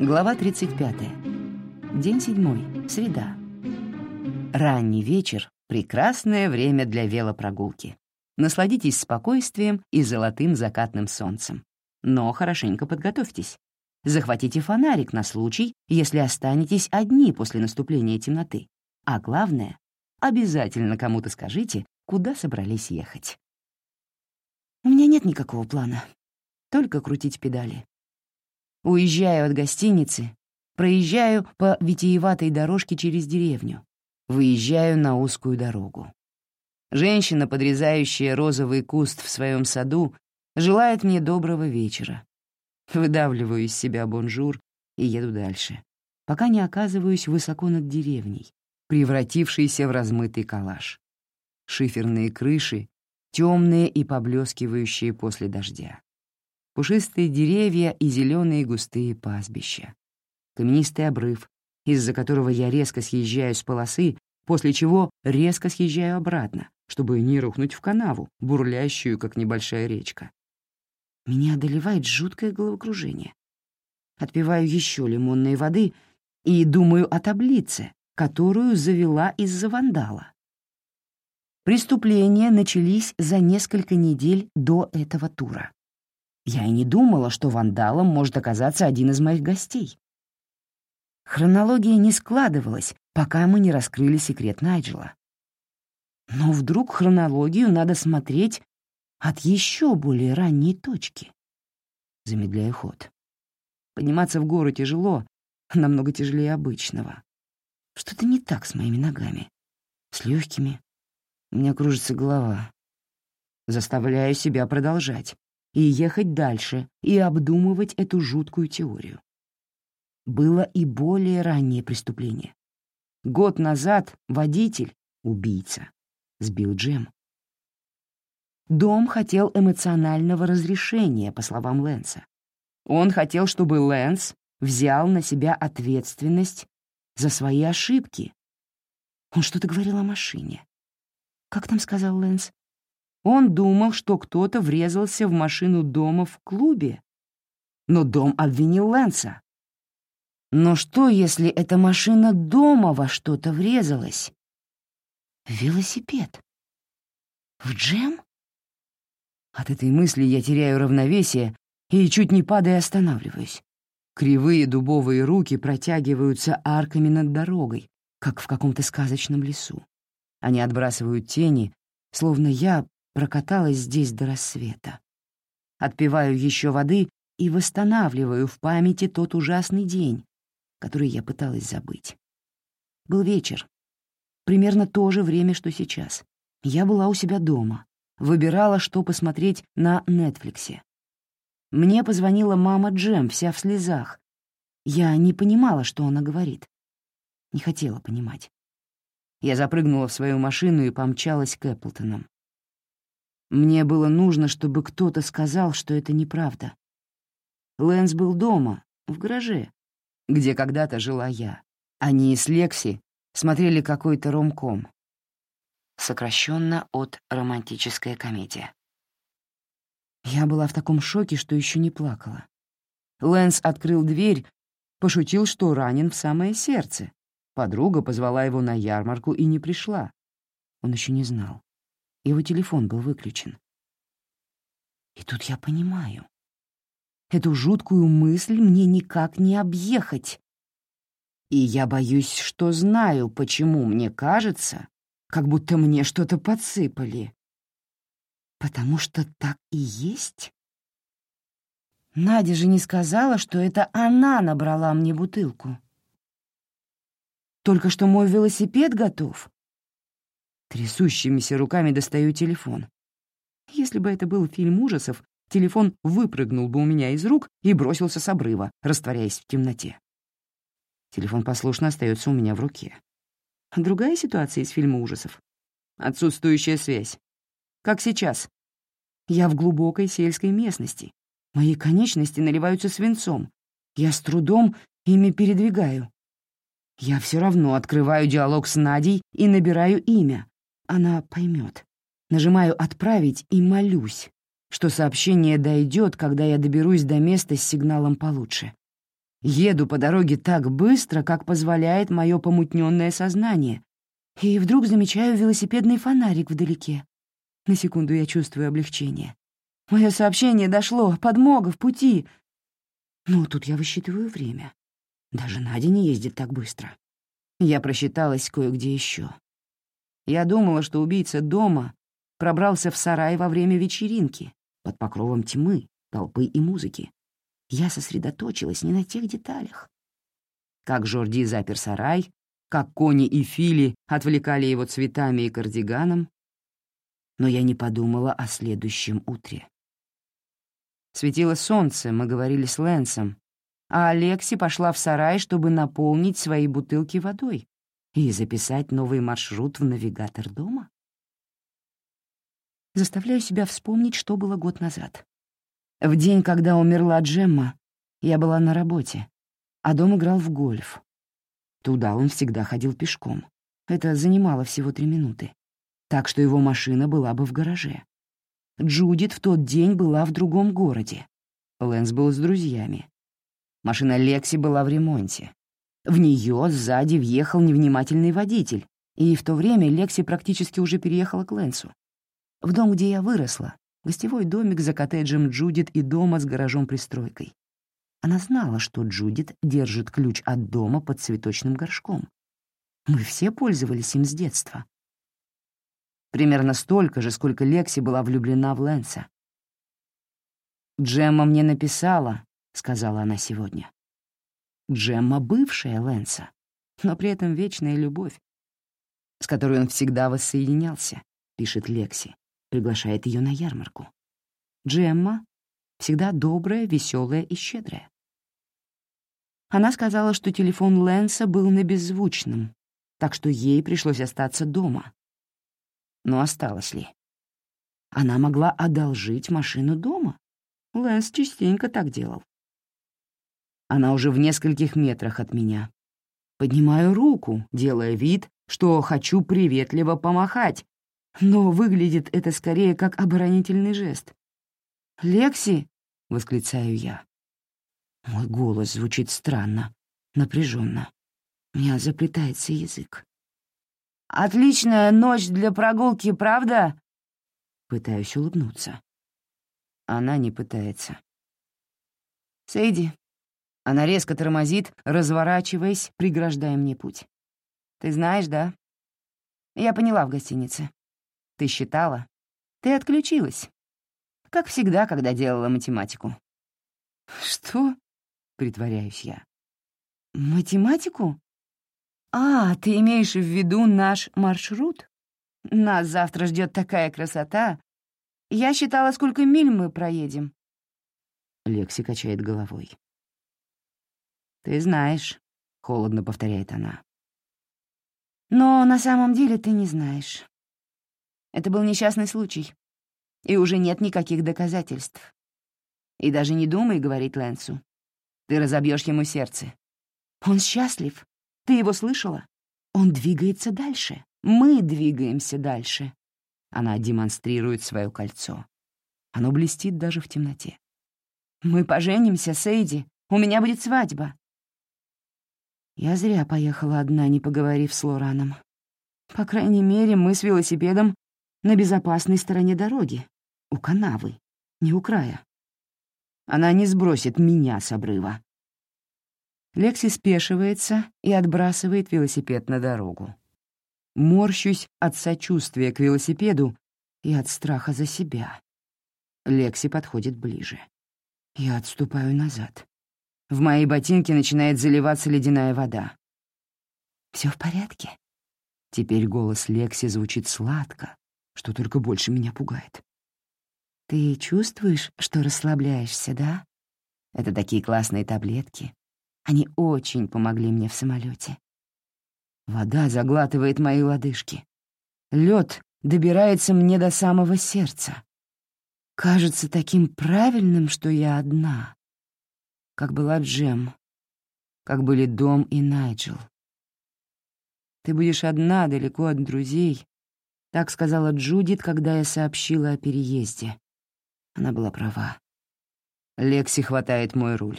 Глава 35. День седьмой. Среда. Ранний вечер — прекрасное время для велопрогулки. Насладитесь спокойствием и золотым закатным солнцем. Но хорошенько подготовьтесь. Захватите фонарик на случай, если останетесь одни после наступления темноты. А главное, обязательно кому-то скажите, куда собрались ехать. У меня нет никакого плана. Только крутить педали. Уезжаю от гостиницы, проезжаю по витиеватой дорожке через деревню, выезжаю на узкую дорогу. Женщина, подрезающая розовый куст в своем саду, желает мне доброго вечера. Выдавливаю из себя bonjour и еду дальше, пока не оказываюсь высоко над деревней, превратившейся в размытый коллаж. Шиферные крыши, темные и поблескивающие после дождя пушистые деревья и зеленые густые пастбища. Каменистый обрыв, из-за которого я резко съезжаю с полосы, после чего резко съезжаю обратно, чтобы не рухнуть в канаву, бурлящую, как небольшая речка. Меня одолевает жуткое головокружение. Отпиваю еще лимонной воды и думаю о таблице, которую завела из-за вандала. Преступления начались за несколько недель до этого тура. Я и не думала, что вандалом может оказаться один из моих гостей. Хронология не складывалась, пока мы не раскрыли секрет Найджела. Но вдруг хронологию надо смотреть от еще более ранней точки. Замедляю ход. Подниматься в гору тяжело, намного тяжелее обычного. Что-то не так с моими ногами. С легкими. У меня кружится голова. Заставляю себя продолжать и ехать дальше, и обдумывать эту жуткую теорию. Было и более раннее преступление. Год назад водитель, убийца, сбил Джем. Дом хотел эмоционального разрешения, по словам Лэнса. Он хотел, чтобы Лэнс взял на себя ответственность за свои ошибки. Он что-то говорил о машине. Как там сказал Лэнс? Он думал, что кто-то врезался в машину дома в клубе. Но дом обвинил Лэнса. Но что, если эта машина дома во что-то врезалась? велосипед. В джем? От этой мысли я теряю равновесие и, чуть не падая, останавливаюсь. Кривые дубовые руки протягиваются арками над дорогой, как в каком-то сказочном лесу. Они отбрасывают тени, словно я прокаталась здесь до рассвета. Отпиваю еще воды и восстанавливаю в памяти тот ужасный день, который я пыталась забыть. Был вечер. Примерно то же время, что сейчас. Я была у себя дома, выбирала, что посмотреть на Нетфликсе. Мне позвонила мама Джем, вся в слезах. Я не понимала, что она говорит. Не хотела понимать. Я запрыгнула в свою машину и помчалась к Эпплтонам. Мне было нужно, чтобы кто-то сказал, что это неправда. Лэнс был дома, в гараже, где когда-то жила я. Они с Лекси смотрели какой-то ромком. Сокращенно от «романтическая комедия». Я была в таком шоке, что еще не плакала. Лэнс открыл дверь, пошутил, что ранен в самое сердце. Подруга позвала его на ярмарку и не пришла. Он еще не знал. Его телефон был выключен. И тут я понимаю. Эту жуткую мысль мне никак не объехать. И я боюсь, что знаю, почему мне кажется, как будто мне что-то подсыпали. Потому что так и есть. Надя же не сказала, что это она набрала мне бутылку. Только что мой велосипед готов, Трясущимися руками достаю телефон. Если бы это был фильм ужасов, телефон выпрыгнул бы у меня из рук и бросился с обрыва, растворяясь в темноте. Телефон послушно остается у меня в руке. Другая ситуация из фильма ужасов. Отсутствующая связь. Как сейчас. Я в глубокой сельской местности. Мои конечности наливаются свинцом. Я с трудом ими передвигаю. Я все равно открываю диалог с Надей и набираю имя, она поймет. Нажимаю «Отправить» и молюсь, что сообщение дойдет, когда я доберусь до места с сигналом получше. Еду по дороге так быстро, как позволяет мое помутненное сознание, и вдруг замечаю велосипедный фонарик вдалеке. На секунду я чувствую облегчение. Мое сообщение дошло, подмога в пути. Но тут я высчитываю время. Даже Надя не ездит так быстро. Я просчиталась кое-где еще. Я думала, что убийца дома пробрался в сарай во время вечеринки, под покровом тьмы, толпы и музыки. Я сосредоточилась не на тех деталях. Как Жорди запер сарай, как Кони и Фили отвлекали его цветами и кардиганом, но я не подумала о следующем утре. Светило солнце, мы говорили с Лэнсом, а Алекси пошла в сарай, чтобы наполнить свои бутылки водой и записать новый маршрут в навигатор дома. Заставляю себя вспомнить, что было год назад. В день, когда умерла Джемма, я была на работе, а дом играл в гольф. Туда он всегда ходил пешком. Это занимало всего три минуты. Так что его машина была бы в гараже. Джудит в тот день была в другом городе. Лэнс был с друзьями. Машина Лекси была в ремонте. В нее сзади въехал невнимательный водитель, и в то время Лекси практически уже переехала к Лэнсу. В дом, где я выросла, гостевой домик за коттеджем Джудит и дома с гаражом-пристройкой. Она знала, что Джудит держит ключ от дома под цветочным горшком. Мы все пользовались им с детства. Примерно столько же, сколько Лекси была влюблена в Лэнса. «Джемма мне написала», — сказала она сегодня. Джемма — бывшая Лэнса, но при этом вечная любовь, с которой он всегда воссоединялся, пишет Лекси, приглашает ее на ярмарку. Джемма всегда добрая, веселая и щедрая. Она сказала, что телефон Лэнса был на беззвучном, так что ей пришлось остаться дома. Но осталось ли? Она могла одолжить машину дома. Лэнс частенько так делал. Она уже в нескольких метрах от меня. Поднимаю руку, делая вид, что хочу приветливо помахать, но выглядит это скорее как оборонительный жест. «Лекси!» — восклицаю я. Мой голос звучит странно, напряженно. У меня заплетается язык. «Отличная ночь для прогулки, правда?» Пытаюсь улыбнуться. Она не пытается. «Сейди». Она резко тормозит, разворачиваясь, преграждая мне путь. «Ты знаешь, да? Я поняла в гостинице. Ты считала? Ты отключилась. Как всегда, когда делала математику. Что? Притворяюсь я. Математику? А, ты имеешь в виду наш маршрут? Нас завтра ждет такая красота. Я считала, сколько миль мы проедем. Лекси качает головой. «Ты знаешь», — холодно повторяет она. «Но на самом деле ты не знаешь. Это был несчастный случай и уже нет никаких доказательств. И даже не думай говорить Лэнсу. Ты разобьешь ему сердце. Он счастлив. Ты его слышала? Он двигается дальше. Мы двигаемся дальше. Она демонстрирует свое кольцо. Оно блестит даже в темноте. «Мы поженимся, Сейди. У меня будет свадьба». Я зря поехала одна, не поговорив с Лораном. По крайней мере, мы с велосипедом на безопасной стороне дороги, у канавы, не у края. Она не сбросит меня с обрыва. Лекси спешивается и отбрасывает велосипед на дорогу. Морщусь от сочувствия к велосипеду и от страха за себя. Лекси подходит ближе. Я отступаю назад. В мои ботинки начинает заливаться ледяная вода. Все в порядке?» Теперь голос Лекси звучит сладко, что только больше меня пугает. «Ты чувствуешь, что расслабляешься, да? Это такие классные таблетки. Они очень помогли мне в самолете. Вода заглатывает мои лодыжки. Лед добирается мне до самого сердца. Кажется таким правильным, что я одна. Как была Джем, как были Дом и Найджел. Ты будешь одна, далеко от друзей, так сказала Джудит, когда я сообщила о переезде. Она была права. Лекси хватает мой руль.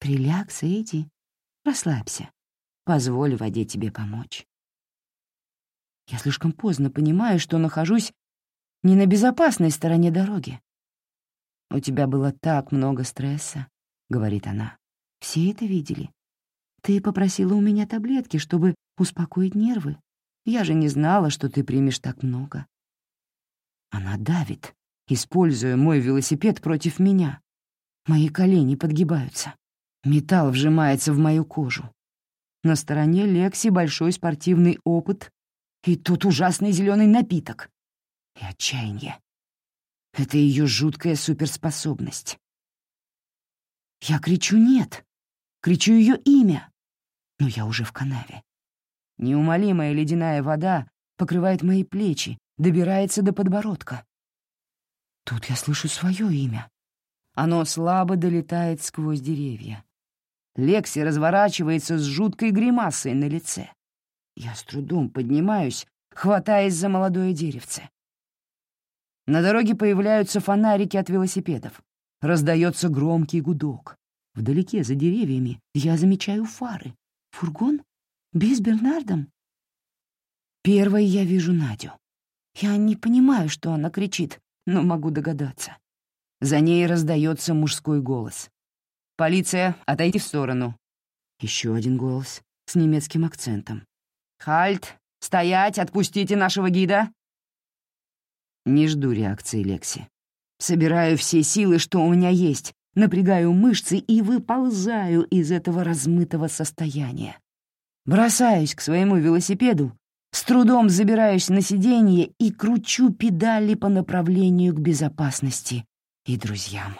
Приляг, Сэйди, расслабься. Позволь воде тебе помочь. Я слишком поздно понимаю, что нахожусь не на безопасной стороне дороги. «У тебя было так много стресса», — говорит она. «Все это видели. Ты попросила у меня таблетки, чтобы успокоить нервы. Я же не знала, что ты примешь так много». Она давит, используя мой велосипед против меня. Мои колени подгибаются. Металл вжимается в мою кожу. На стороне Лекси большой спортивный опыт и тут ужасный зеленый напиток. И отчаяние. Это ее жуткая суперспособность. Я кричу «нет», кричу ее имя, но я уже в канаве. Неумолимая ледяная вода покрывает мои плечи, добирается до подбородка. Тут я слышу свое имя. Оно слабо долетает сквозь деревья. Лекси разворачивается с жуткой гримасой на лице. Я с трудом поднимаюсь, хватаясь за молодое деревце. На дороге появляются фонарики от велосипедов. Раздается громкий гудок. Вдалеке, за деревьями, я замечаю фары. Фургон? С Бернардом? Первой я вижу Надю. Я не понимаю, что она кричит, но могу догадаться. За ней раздается мужской голос. «Полиция, отойди в сторону». Еще один голос с немецким акцентом. «Хальт! Стоять! Отпустите нашего гида!» Не жду реакции Лекси. Собираю все силы, что у меня есть, напрягаю мышцы и выползаю из этого размытого состояния. Бросаюсь к своему велосипеду, с трудом забираюсь на сиденье и кручу педали по направлению к безопасности и друзьям.